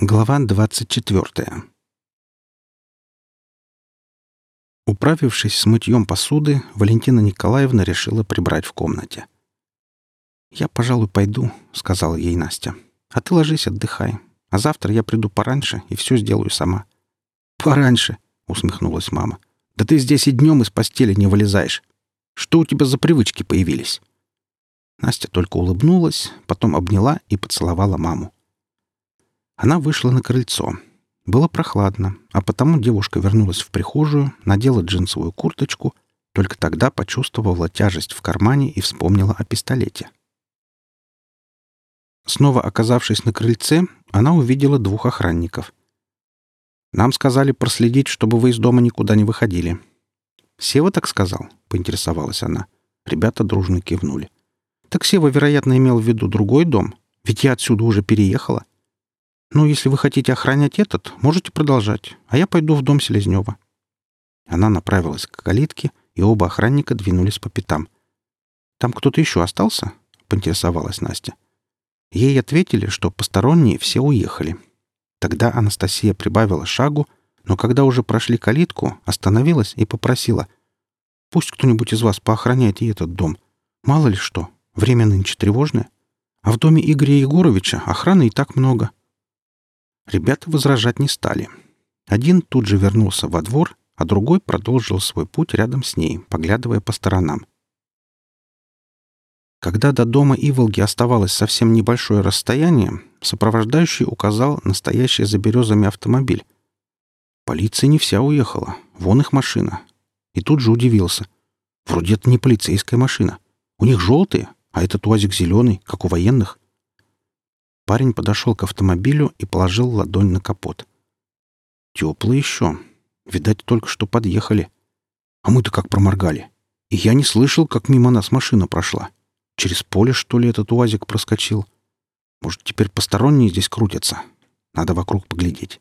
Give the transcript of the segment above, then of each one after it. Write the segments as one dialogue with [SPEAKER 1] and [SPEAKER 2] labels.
[SPEAKER 1] Глава 24. Управившись с мытьем посуды, Валентина Николаевна решила прибрать в комнате. «Я, пожалуй, пойду», — сказала ей Настя. «А ты ложись, отдыхай. А завтра я приду пораньше и все сделаю сама». «Пораньше», — усмехнулась мама. «Да ты здесь и днем из постели не вылезаешь. Что у тебя за привычки появились?» Настя только улыбнулась, потом обняла и поцеловала маму. Она вышла на крыльцо. Было прохладно, а потому девушка вернулась в прихожую, надела джинсовую курточку, только тогда почувствовала тяжесть в кармане и вспомнила о пистолете. Снова оказавшись на крыльце, она увидела двух охранников. «Нам сказали проследить, чтобы вы из дома никуда не выходили». «Сева так сказал?» — поинтересовалась она. Ребята дружно кивнули. «Так Сева, вероятно, имел в виду другой дом, ведь я отсюда уже переехала». «Ну, если вы хотите охранять этот, можете продолжать, а я пойду в дом Селезнева». Она направилась к калитке, и оба охранника двинулись по пятам. «Там кто-то еще остался?» — поинтересовалась Настя. Ей ответили, что посторонние все уехали. Тогда Анастасия прибавила шагу, но когда уже прошли калитку, остановилась и попросила. «Пусть кто-нибудь из вас поохраняет и этот дом. Мало ли что, время нынче тревожное. А в доме Игоря Егоровича охраны и так много. Ребята возражать не стали. Один тут же вернулся во двор, а другой продолжил свой путь рядом с ней, поглядывая по сторонам. Когда до дома Иволги оставалось совсем небольшое расстояние, сопровождающий указал настоящий за березами автомобиль. Полиция не вся уехала. Вон их машина. И тут же удивился. Вроде это не полицейская машина. У них желтые, а этот УАЗик зеленый, как у военных. Парень подошел к автомобилю и положил ладонь на капот. Теплый еще. Видать, только что подъехали. А мы-то как проморгали. И я не слышал, как мимо нас машина прошла. Через поле, что ли, этот УАЗик проскочил? Может, теперь посторонние здесь крутятся? Надо вокруг поглядеть.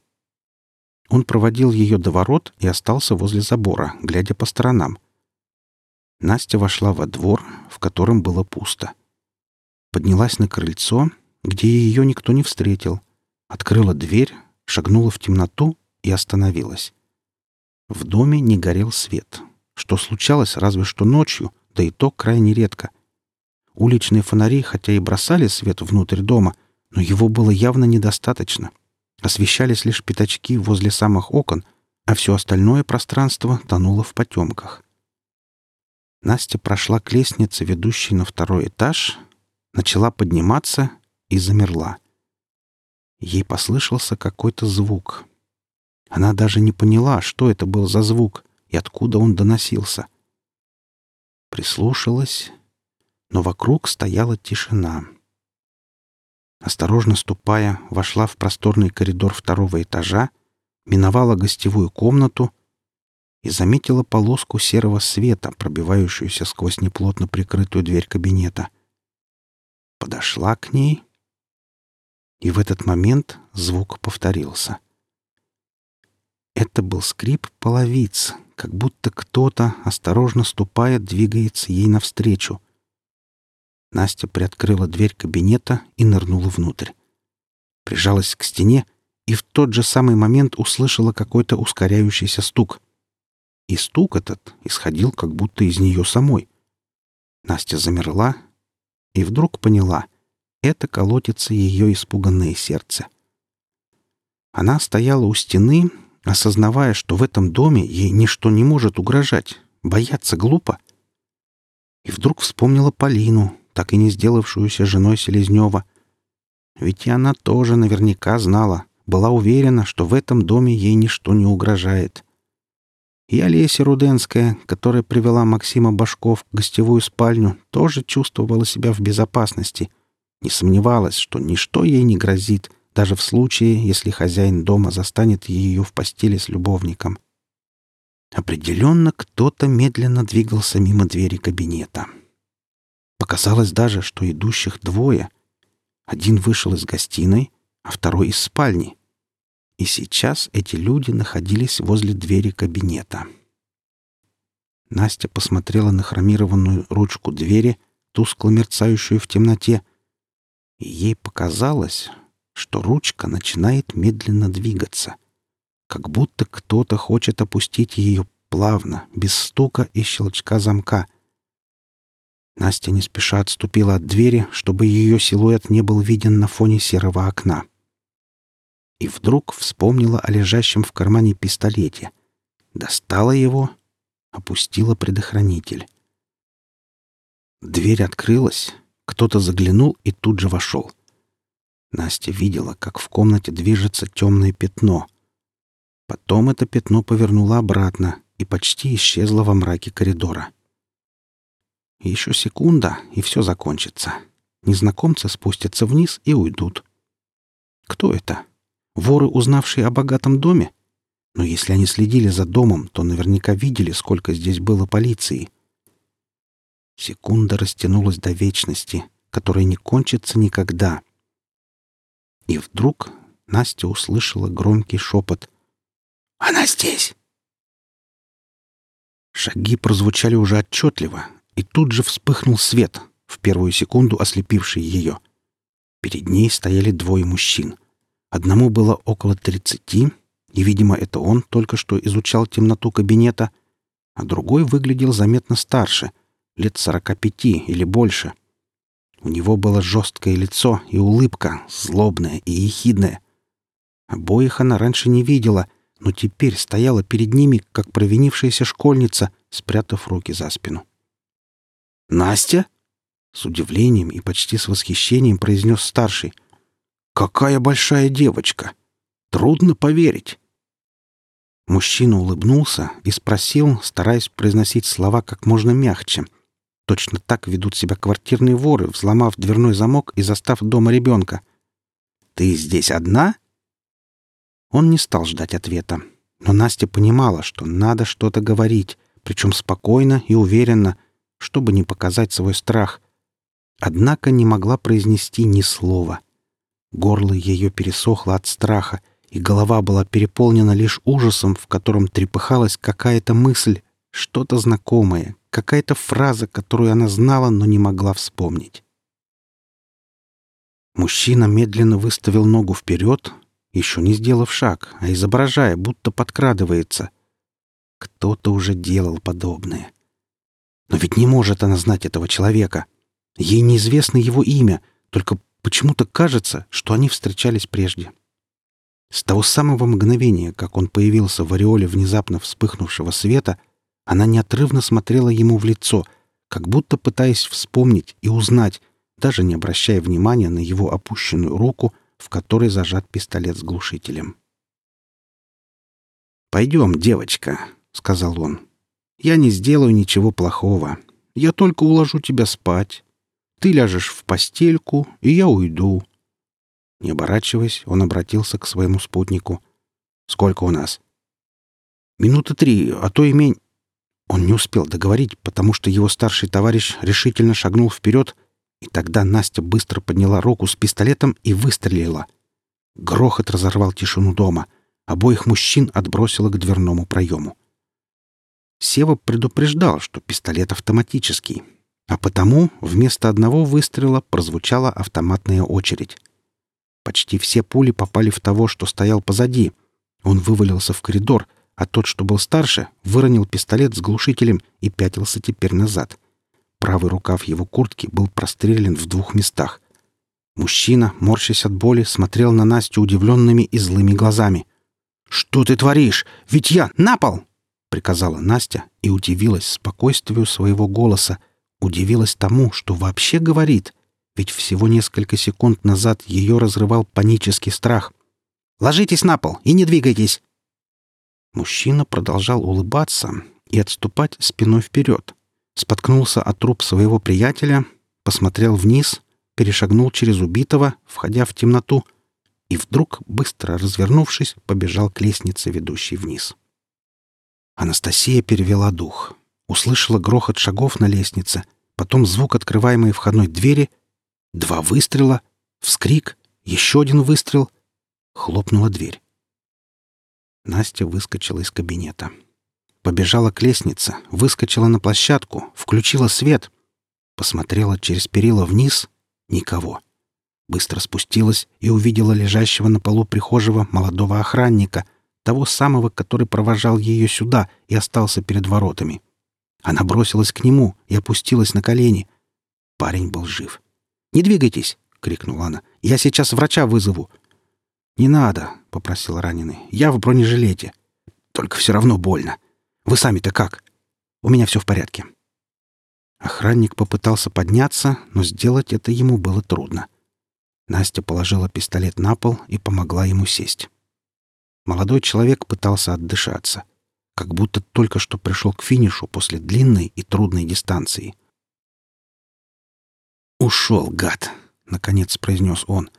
[SPEAKER 1] Он проводил ее до ворот и остался возле забора, глядя по сторонам. Настя вошла во двор, в котором было пусто. Поднялась на крыльцо где ее никто не встретил, открыла дверь, шагнула в темноту и остановилась. В доме не горел свет, что случалось разве что ночью, да и то крайне редко. Уличные фонари хотя и бросали свет внутрь дома, но его было явно недостаточно. Освещались лишь пятачки возле самых окон, а все остальное пространство тонуло в потемках. Настя прошла к лестнице, ведущей на второй этаж, начала подниматься и замерла. Ей послышался какой-то звук. Она даже не поняла, что это был за звук и откуда он доносился. Прислушалась, но вокруг стояла тишина. Осторожно ступая, вошла в просторный коридор второго этажа, миновала гостевую комнату и заметила полоску серого света, пробивающуюся сквозь неплотно прикрытую дверь кабинета. Подошла к ней и в этот момент звук повторился. Это был скрип половиц, как будто кто-то, осторожно ступая, двигается ей навстречу. Настя приоткрыла дверь кабинета и нырнула внутрь. Прижалась к стене и в тот же самый момент услышала какой-то ускоряющийся стук. И стук этот исходил как будто из нее самой. Настя замерла и вдруг поняла — это колотится ее испуганное сердце. Она стояла у стены, осознавая, что в этом доме ей ничто не может угрожать, бояться глупо. И вдруг вспомнила Полину, так и не сделавшуюся женой Селезнева. Ведь и она тоже наверняка знала, была уверена, что в этом доме ей ничто не угрожает. И Олеся Руденская, которая привела Максима Башков в гостевую спальню, тоже чувствовала себя в безопасности — не сомневалась, что ничто ей не грозит, даже в случае, если хозяин дома застанет ее в постели с любовником. Определенно кто-то медленно двигался мимо двери кабинета. Показалось даже, что идущих двое. Один вышел из гостиной, а второй из спальни. И сейчас эти люди находились возле двери кабинета. Настя посмотрела на хромированную ручку двери, тускло мерцающую в темноте, и ей показалось, что ручка начинает медленно двигаться, как будто кто-то хочет опустить ее плавно, без стука и щелчка замка. Настя не спеша отступила от двери, чтобы ее силуэт не был виден на фоне серого окна. И вдруг вспомнила о лежащем в кармане пистолете. Достала его, опустила предохранитель. Дверь открылась, кто-то заглянул и тут же вошел. Настя видела, как в комнате движется темное пятно. Потом это пятно повернуло обратно и почти исчезло во мраке коридора. Еще секунда, и все закончится. Незнакомцы спустятся вниз и уйдут. Кто это? Воры, узнавшие о богатом доме? Но если они следили за домом, то наверняка видели, сколько здесь было полиции. Секунда растянулась до вечности, которая не кончится никогда. И вдруг Настя услышала громкий шепот. «Она здесь!» Шаги прозвучали уже отчетливо, и тут же вспыхнул свет, в первую секунду ослепивший ее. Перед ней стояли двое мужчин. Одному было около тридцати, и, видимо, это он только что изучал темноту кабинета, а другой выглядел заметно старше, лет сорока пяти или больше. У него было жесткое лицо и улыбка, злобная и ехидная. Обоих она раньше не видела, но теперь стояла перед ними, как провинившаяся школьница, спрятав руки за спину. «Настя?» — с удивлением и почти с восхищением произнес старший. «Какая большая девочка! Трудно поверить!» Мужчина улыбнулся и спросил, стараясь произносить слова как можно мягче. Точно так ведут себя квартирные воры, взломав дверной замок и застав дома ребенка. «Ты здесь одна?» Он не стал ждать ответа, но Настя понимала, что надо что-то говорить, причем спокойно и уверенно, чтобы не показать свой страх. Однако не могла произнести ни слова. Горло ее пересохло от страха, и голова была переполнена лишь ужасом, в котором трепыхалась какая-то мысль, что-то знакомое, какая-то фраза, которую она знала, но не могла вспомнить. Мужчина медленно выставил ногу вперед, еще не сделав шаг, а изображая, будто подкрадывается. Кто-то уже делал подобное. Но ведь не может она знать этого человека. Ей неизвестно его имя, только почему-то кажется, что они встречались прежде. С того самого мгновения, как он появился в ореоле внезапно вспыхнувшего света, она неотрывно смотрела ему в лицо, как будто пытаясь вспомнить и узнать, даже не обращая внимания на его опущенную руку, в которой зажат пистолет с глушителем. «Пойдем, девочка», — сказал он. «Я не сделаю ничего плохого. Я только уложу тебя спать. Ты ляжешь в постельку, и я уйду. Не оборачиваясь, он обратился к своему спутнику. «Сколько у нас?» «Минуты три, а то и мень...» Он не успел договорить, потому что его старший товарищ решительно шагнул вперед, и тогда Настя быстро подняла руку с пистолетом и выстрелила. Грохот разорвал тишину дома. Обоих мужчин отбросило к дверному проему. Сева предупреждал, что пистолет автоматический, а потому вместо одного выстрела прозвучала автоматная очередь. Почти все пули попали в того, что стоял позади. Он вывалился в коридор, а тот, что был старше, выронил пистолет с глушителем и пятился теперь назад. Правый рукав его куртки был прострелен в двух местах. Мужчина, морщась от боли, смотрел на Настю удивленными и злыми глазами. «Что ты творишь? Ведь я на пол!» — приказала Настя и удивилась спокойствию своего голоса, удивилась тому, что вообще говорит ведь всего несколько секунд назад ее разрывал панический страх. «Ложитесь на пол и не двигайтесь!» Мужчина продолжал улыбаться и отступать спиной вперед. Споткнулся от труп своего приятеля, посмотрел вниз, перешагнул через убитого, входя в темноту, и вдруг, быстро развернувшись, побежал к лестнице, ведущей вниз. Анастасия перевела дух, услышала грохот шагов на лестнице, потом звук открываемой входной двери Два выстрела, вскрик, еще один выстрел. Хлопнула дверь. Настя выскочила из кабинета. Побежала к лестнице, выскочила на площадку, включила свет. Посмотрела через перила вниз — никого. Быстро спустилась и увидела лежащего на полу прихожего молодого охранника, того самого, который провожал ее сюда и остался перед воротами. Она бросилась к нему и опустилась на колени. Парень был жив. «Не двигайтесь!» — крикнула она. «Я сейчас врача вызову!» «Не надо!» — попросил раненый. «Я в бронежилете. Только все равно больно. Вы сами-то как?» «У меня все в порядке». Охранник попытался подняться, но сделать это ему было трудно. Настя положила пистолет на пол и помогла ему сесть. Молодой человек пытался отдышаться, как будто только что пришел к финишу после длинной и трудной дистанции. «Ушел, гад!» — наконец произнес он.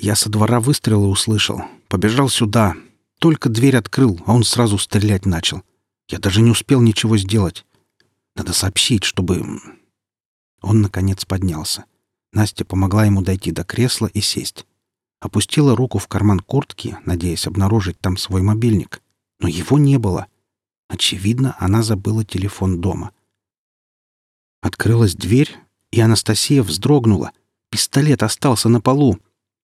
[SPEAKER 1] «Я со двора выстрелы услышал. Побежал сюда. Только дверь открыл, а он сразу стрелять начал. Я даже не успел ничего сделать. Надо сообщить, чтобы...» Он, наконец, поднялся. Настя помогла ему дойти до кресла и сесть. Опустила руку в карман куртки, надеясь обнаружить там свой мобильник. Но его не было. Очевидно, она забыла телефон дома. Открылась дверь, и Анастасия вздрогнула. Пистолет остался на полу.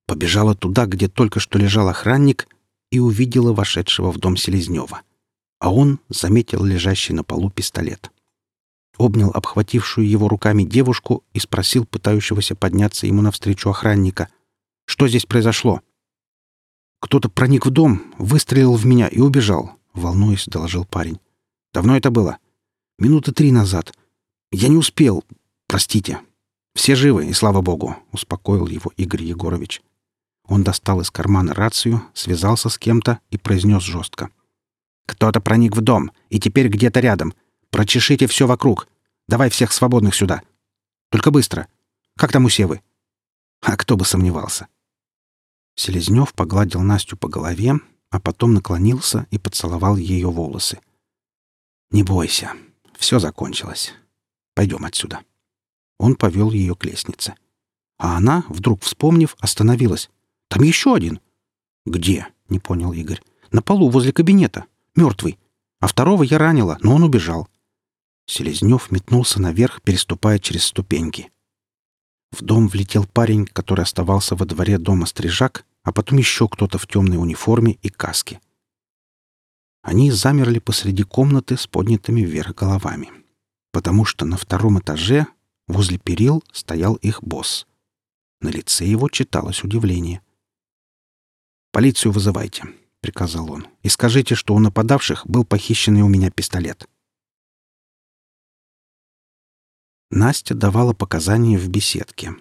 [SPEAKER 1] Побежала туда, где только что лежал охранник, и увидела вошедшего в дом Селезнева. А он заметил лежащий на полу пистолет обнял обхватившую его руками девушку и спросил пытающегося подняться ему навстречу охранника. «Что здесь произошло?» «Кто-то проник в дом, выстрелил в меня и убежал», — волнуясь, доложил парень. «Давно это было?» «Минуты три назад. Я не успел. Простите. Все живы, и слава богу», — успокоил его Игорь Егорович. Он достал из кармана рацию, связался с кем-то и произнес жестко. «Кто-то проник в дом, и теперь где-то рядом. Прочешите все вокруг. Давай всех свободных сюда. Только быстро. Как там у Севы? А кто бы сомневался. Селезнев погладил Настю по голове, а потом наклонился и поцеловал ее волосы. «Не бойся. Все закончилось. Пойдем отсюда». Он повел ее к лестнице. А она, вдруг вспомнив, остановилась. «Там еще один». «Где?» — не понял Игорь. «На полу возле кабинета. Мертвый. А второго я ранила, но он убежал. Селезнев метнулся наверх, переступая через ступеньки. В дом влетел парень, который оставался во дворе дома стрижак, а потом еще кто-то в темной униформе и каске. Они замерли посреди комнаты с поднятыми вверх головами, потому что на втором этаже, возле перил, стоял их босс. На лице его читалось удивление. «Полицию вызывайте», — приказал он, — «и скажите, что у нападавших был похищенный у меня пистолет». Настя давала показания в беседке.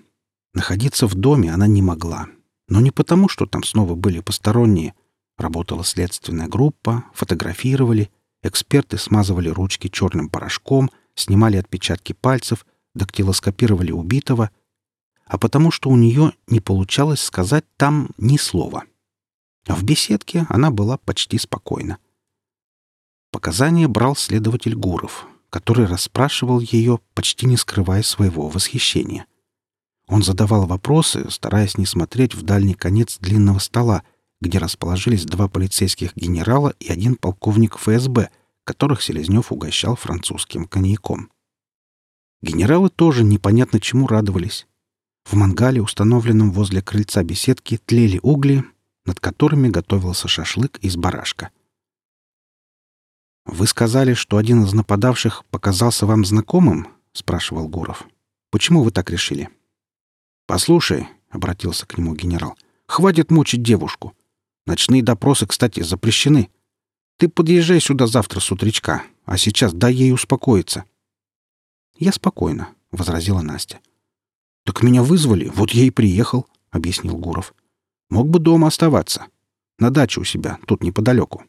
[SPEAKER 1] Находиться в доме она не могла. Но не потому, что там снова были посторонние. Работала следственная группа, фотографировали, эксперты смазывали ручки черным порошком, снимали отпечатки пальцев, дактилоскопировали убитого, а потому что у нее не получалось сказать там ни слова. А в беседке она была почти спокойна. Показания брал следователь Гуров, который расспрашивал ее, почти не скрывая своего восхищения. Он задавал вопросы, стараясь не смотреть в дальний конец длинного стола, где расположились два полицейских генерала и один полковник ФСБ, которых Селезнев угощал французским коньяком. Генералы тоже непонятно чему радовались. В мангале, установленном возле крыльца беседки, тлели угли, над которыми готовился шашлык из барашка. «Вы сказали, что один из нападавших показался вам знакомым?» — спрашивал Гуров. «Почему вы так решили?» «Послушай», — обратился к нему генерал, — «хватит мучить девушку. Ночные допросы, кстати, запрещены. Ты подъезжай сюда завтра с утречка, а сейчас дай ей успокоиться». «Я спокойно», — возразила Настя. «Так меня вызвали, вот я и приехал», — объяснил Гуров. «Мог бы дома оставаться. На даче у себя, тут неподалеку».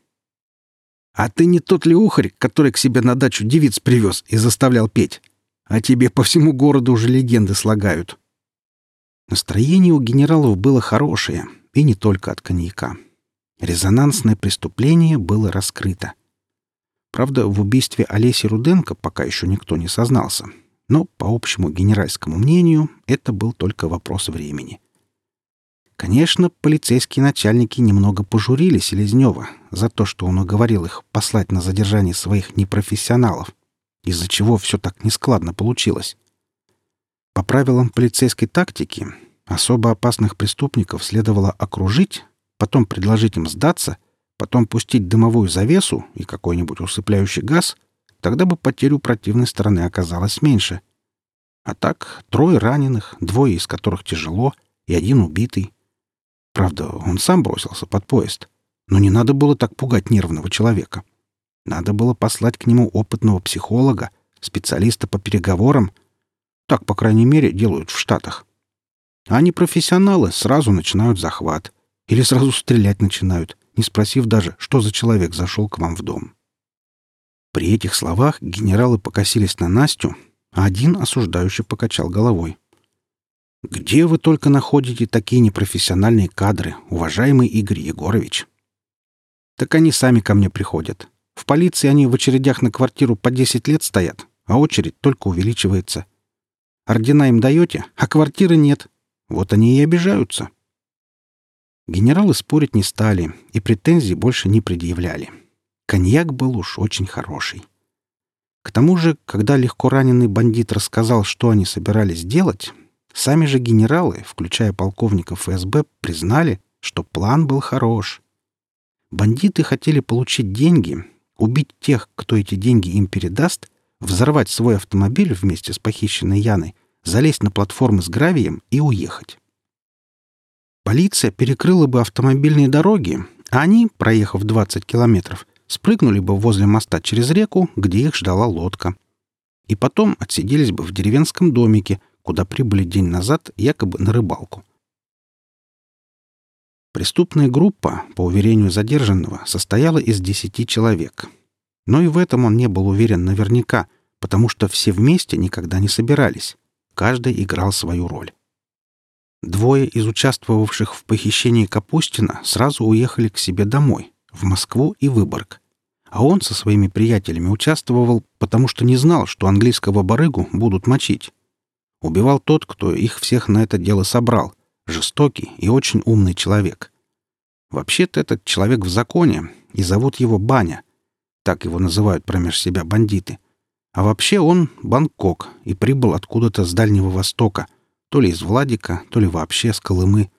[SPEAKER 1] А ты не тот ли ухарь, который к себе на дачу девиц привез и заставлял петь? А тебе по всему городу уже легенды слагают. Настроение у генералов было хорошее, и не только от коньяка. Резонансное преступление было раскрыто. Правда, в убийстве Олеси Руденко пока еще никто не сознался. Но, по общему генеральскому мнению, это был только вопрос времени. Конечно, полицейские начальники немного пожурили Селезнева за то, что он уговорил их послать на задержание своих непрофессионалов, из-за чего все так нескладно получилось. По правилам полицейской тактики, Особо опасных преступников следовало окружить, потом предложить им сдаться, потом пустить дымовую завесу и какой-нибудь усыпляющий газ, тогда бы потерь у противной стороны оказалось меньше. А так, трое раненых, двое из которых тяжело, и один убитый. Правда, он сам бросился под поезд. Но не надо было так пугать нервного человека. Надо было послать к нему опытного психолога, специалиста по переговорам. Так, по крайней мере, делают в Штатах. А профессионалы сразу начинают захват. Или сразу стрелять начинают, не спросив даже, что за человек зашел к вам в дом. При этих словах генералы покосились на Настю, а один осуждающе покачал головой. «Где вы только находите такие непрофессиональные кадры, уважаемый Игорь Егорович?» «Так они сами ко мне приходят. В полиции они в очередях на квартиру по 10 лет стоят, а очередь только увеличивается. Ордена им даете, а квартиры нет. Вот они и обижаются. Генералы спорить не стали и претензий больше не предъявляли. Коньяк был уж очень хороший. К тому же, когда легко раненый бандит рассказал, что они собирались делать, сами же генералы, включая полковников ФСБ, признали, что план был хорош. Бандиты хотели получить деньги, убить тех, кто эти деньги им передаст, взорвать свой автомобиль вместе с похищенной Яной — залезть на платформы с гравием и уехать. Полиция перекрыла бы автомобильные дороги, а они, проехав 20 километров, спрыгнули бы возле моста через реку, где их ждала лодка. И потом отсиделись бы в деревенском домике, куда прибыли день назад якобы на рыбалку. Преступная группа, по уверению задержанного, состояла из десяти человек. Но и в этом он не был уверен наверняка, потому что все вместе никогда не собирались. Каждый играл свою роль. Двое из участвовавших в похищении Капустина сразу уехали к себе домой, в Москву и Выборг. А он со своими приятелями участвовал, потому что не знал, что английского барыгу будут мочить. Убивал тот, кто их всех на это дело собрал. Жестокий и очень умный человек. Вообще-то этот человек в законе, и зовут его Баня. Так его называют промеж себя бандиты. А вообще он Бангкок и прибыл откуда-то с Дальнего Востока, то ли из Владика, то ли вообще с Колымы.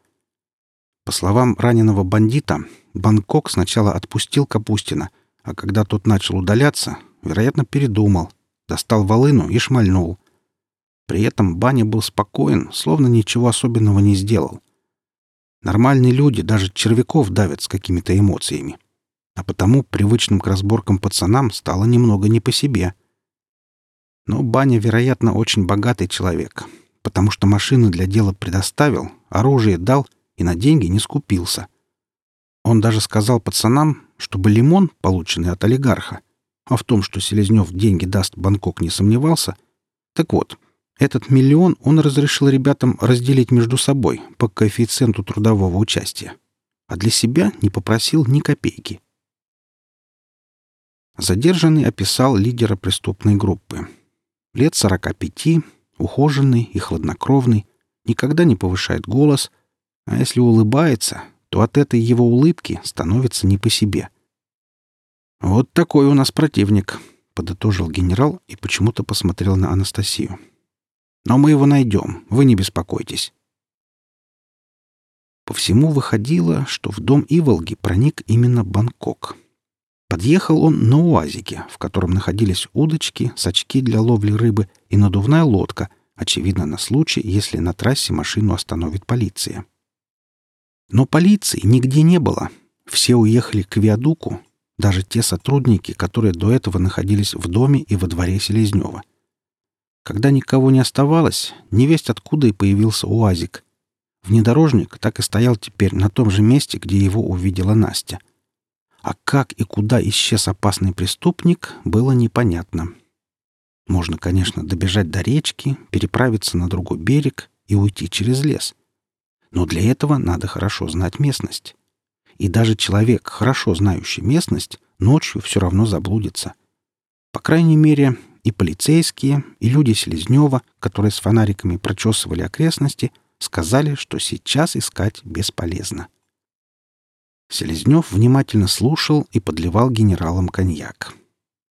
[SPEAKER 1] По словам раненого бандита, Бангкок сначала отпустил Капустина, а когда тот начал удаляться, вероятно, передумал, достал волыну и шмальнул. При этом Баня был спокоен, словно ничего особенного не сделал. Нормальные люди даже червяков давят с какими-то эмоциями. А потому привычным к разборкам пацанам стало немного не по себе — но Баня, вероятно, очень богатый человек, потому что машины для дела предоставил, оружие дал и на деньги не скупился. Он даже сказал пацанам, чтобы лимон, полученный от олигарха, а в том, что Селезнев деньги даст, Бангкок не сомневался. Так вот, этот миллион он разрешил ребятам разделить между собой по коэффициенту трудового участия, а для себя не попросил ни копейки. Задержанный описал лидера преступной группы лет сорока пяти, ухоженный и хладнокровный, никогда не повышает голос, а если улыбается, то от этой его улыбки становится не по себе. «Вот такой у нас противник», — подытожил генерал и почему-то посмотрел на Анастасию. «Но мы его найдем, вы не беспокойтесь». По всему выходило, что в дом Иволги проник именно Бангкок — Подъехал он на уазике, в котором находились удочки, сачки для ловли рыбы и надувная лодка, очевидно, на случай, если на трассе машину остановит полиция. Но полиции нигде не было. Все уехали к Виадуку, даже те сотрудники, которые до этого находились в доме и во дворе Селезнева. Когда никого не оставалось, невесть откуда и появился УАЗик. Внедорожник так и стоял теперь на том же месте, где его увидела Настя. А как и куда исчез опасный преступник, было непонятно. Можно, конечно, добежать до речки, переправиться на другой берег и уйти через лес. Но для этого надо хорошо знать местность. И даже человек, хорошо знающий местность, ночью все равно заблудится. По крайней мере, и полицейские, и люди Селезнева, которые с фонариками прочесывали окрестности, сказали, что сейчас искать бесполезно. Селезнев внимательно слушал и подливал генералам коньяк.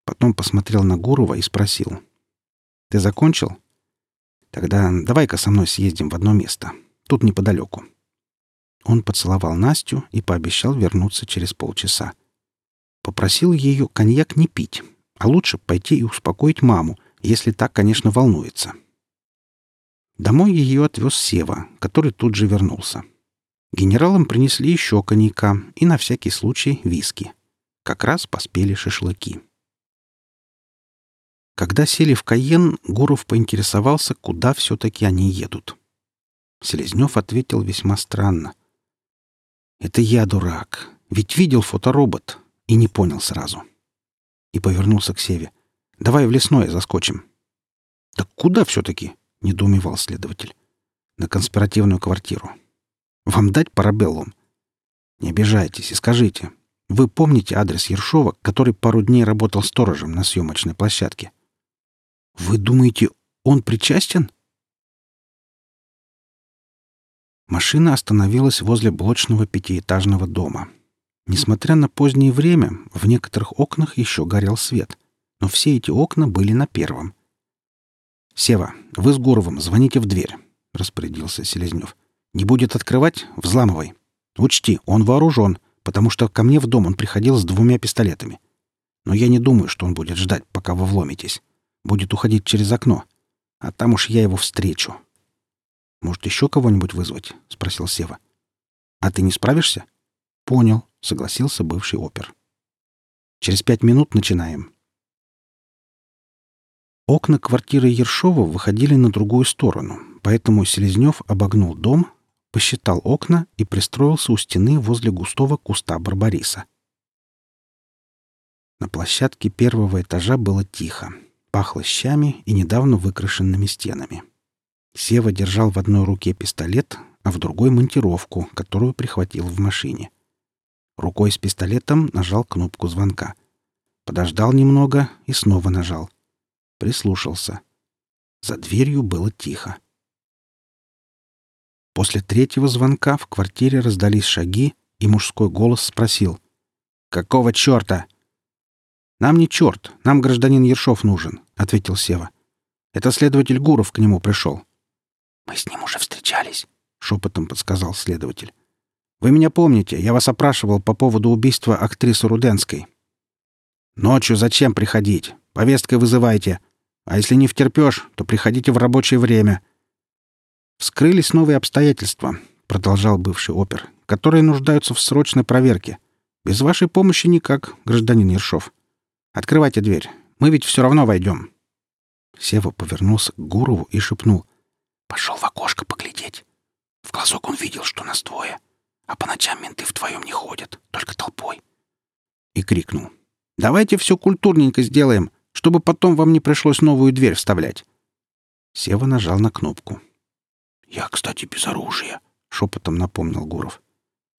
[SPEAKER 1] Потом посмотрел на Гурова и спросил. «Ты закончил? Тогда давай-ка со мной съездим в одно место. Тут неподалеку». Он поцеловал Настю и пообещал вернуться через полчаса. Попросил ее коньяк не пить, а лучше пойти и успокоить маму, если так, конечно, волнуется. Домой ее отвез Сева, который тут же вернулся. Генералам принесли еще коньяка и на всякий случай виски. Как раз поспели шашлыки. Когда сели в Каен, Гуров поинтересовался, куда все-таки они едут. Селезнев ответил весьма странно. «Это я дурак. Ведь видел фоторобот и не понял сразу». И повернулся к Севе. «Давай в лесное заскочим». «Так куда все-таки?» — недоумевал следователь. «На конспиративную квартиру. Вам дать парабеллум?» «Не обижайтесь и скажите. Вы помните адрес Ершова, который пару дней работал сторожем на съемочной площадке?» «Вы думаете, он причастен?» Машина остановилась возле блочного пятиэтажного дома. Несмотря на позднее время, в некоторых окнах еще горел свет, но все эти окна были на первом. «Сева, вы с Гуровым звоните в дверь», — распорядился Селезнев. «Не будет открывать — взламывай. Учти, он вооружен, потому что ко мне в дом он приходил с двумя пистолетами. Но я не думаю, что он будет ждать, пока вы вломитесь. Будет уходить через окно. А там уж я его встречу. Может, еще кого-нибудь вызвать? спросил Сева. А ты не справишься? Понял, согласился бывший опер. Через пять минут начинаем. Окна квартиры Ершова выходили на другую сторону, поэтому Селезнев обогнул дом, посчитал окна и пристроился у стены возле густого куста барбариса. На площадке первого этажа было тихо пахло щами и недавно выкрашенными стенами. Сева держал в одной руке пистолет, а в другой — монтировку, которую прихватил в машине. Рукой с пистолетом нажал кнопку звонка. Подождал немного и снова нажал. Прислушался. За дверью было тихо. После третьего звонка в квартире раздались шаги, и мужской голос спросил. «Какого черта?» «Нам не черт, нам гражданин Ершов нужен», — ответил Сева. «Это следователь Гуров к нему пришел».
[SPEAKER 2] «Мы с ним уже встречались», —
[SPEAKER 1] шепотом подсказал следователь. «Вы меня помните, я вас опрашивал по поводу убийства актрисы Руденской». «Ночью зачем приходить? Повесткой вызывайте. А если не втерпешь, то приходите в рабочее время». «Вскрылись новые обстоятельства», — продолжал бывший опер, «которые нуждаются в срочной проверке. Без вашей помощи никак, гражданин Ершов». Открывайте дверь. Мы ведь все равно войдем». Сева повернулся к Гурову и шепнул.
[SPEAKER 2] «Пошел в окошко поглядеть. В глазок он видел, что нас двое. А по ночам менты в твоем не ходят, только толпой».
[SPEAKER 1] И крикнул. «Давайте все культурненько сделаем, чтобы потом вам не пришлось новую дверь вставлять». Сева нажал на кнопку.
[SPEAKER 2] «Я, кстати, без оружия», —
[SPEAKER 1] шепотом напомнил Гуров.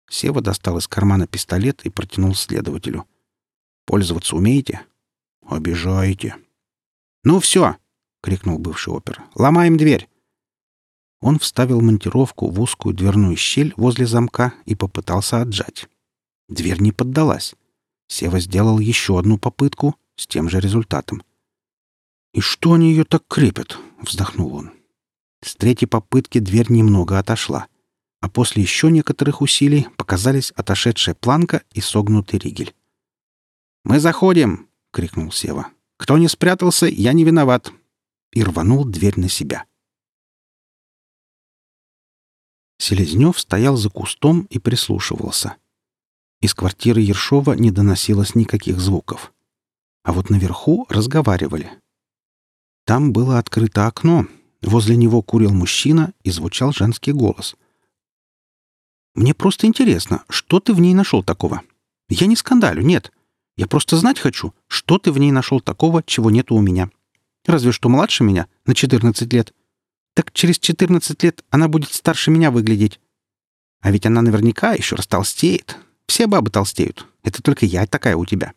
[SPEAKER 1] Сева достал из кармана пистолет и протянул следователю. Пользоваться умеете? Обижаете. Ну все, крикнул бывший опер. Ломаем дверь. Он вставил монтировку в узкую дверную щель возле замка и попытался отжать. Дверь не поддалась. Сева сделал еще одну попытку с тем же результатом. «И что они ее так крепят?» — вздохнул он. С третьей попытки дверь немного отошла, а после еще некоторых усилий показались отошедшая планка и согнутый ригель. «Мы заходим!» — крикнул Сева. «Кто не спрятался, я не виноват!» И рванул дверь на себя. Селезнев стоял за кустом и прислушивался. Из квартиры Ершова не доносилось никаких звуков. А вот наверху разговаривали. Там было открыто окно, возле него курил мужчина и звучал женский голос. «Мне просто интересно, что ты в ней нашел такого? Я не скандалю, нет. Я просто знать хочу, что ты в ней нашел такого, чего нету у меня. Разве что младше меня, на 14 лет. Так через 14 лет она будет старше меня выглядеть. А ведь она наверняка еще раз толстеет. Все бабы толстеют. Это только я такая у тебя».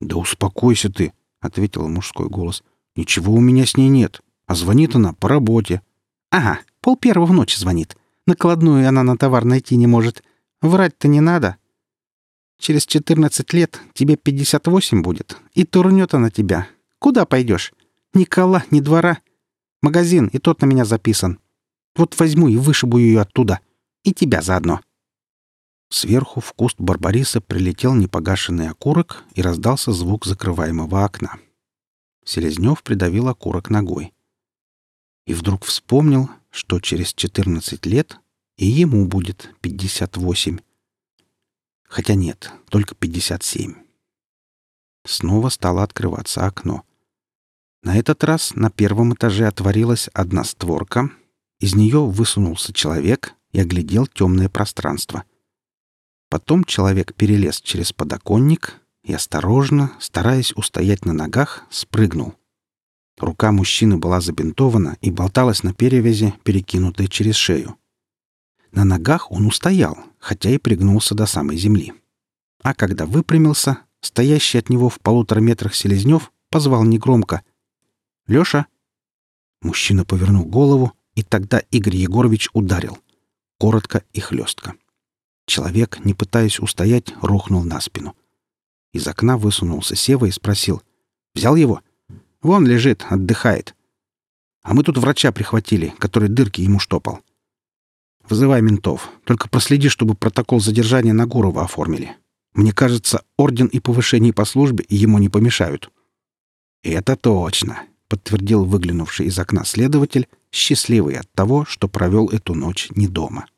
[SPEAKER 1] «Да успокойся ты», — ответил мужской голос. «Ничего у меня с ней нет. А звонит она по работе». «Ага, пол первого в ночи звонит. Накладную она на товар найти не может. Врать-то не надо». Через 14 лет тебе 58 будет, и турнет она тебя. Куда пойдешь? Ни кола, ни двора. Магазин, и тот на меня записан. Вот возьму и вышибу ее оттуда. И тебя заодно». Сверху в куст Барбариса прилетел непогашенный окурок и раздался звук закрываемого окна. Селезнев придавил окурок ногой. И вдруг вспомнил, что через 14 лет и ему будет 58. Хотя нет, только 57. Снова стало открываться окно. На этот раз на первом этаже отворилась одна створка. Из нее высунулся человек и оглядел темное пространство. Потом человек перелез через подоконник и осторожно, стараясь устоять на ногах, спрыгнул. Рука мужчины была забинтована и болталась на перевязи, перекинутой через шею. На ногах он устоял, хотя и пригнулся до самой земли. А когда выпрямился, стоящий от него в полутора метрах Селезнев позвал негромко «Леша!». Мужчина повернул голову, и тогда Игорь Егорович ударил. Коротко и хлестко. Человек, не пытаясь устоять, рухнул на спину. Из окна высунулся Сева и спросил «Взял его?» «Вон лежит, отдыхает. А мы тут врача прихватили, который дырки ему штопал. Вызывай ментов. Только проследи, чтобы протокол задержания на Гурова оформили. Мне кажется, орден и повышение по службе ему не помешают». «Это точно», — подтвердил выглянувший из окна следователь, счастливый от того, что провел эту ночь не дома. —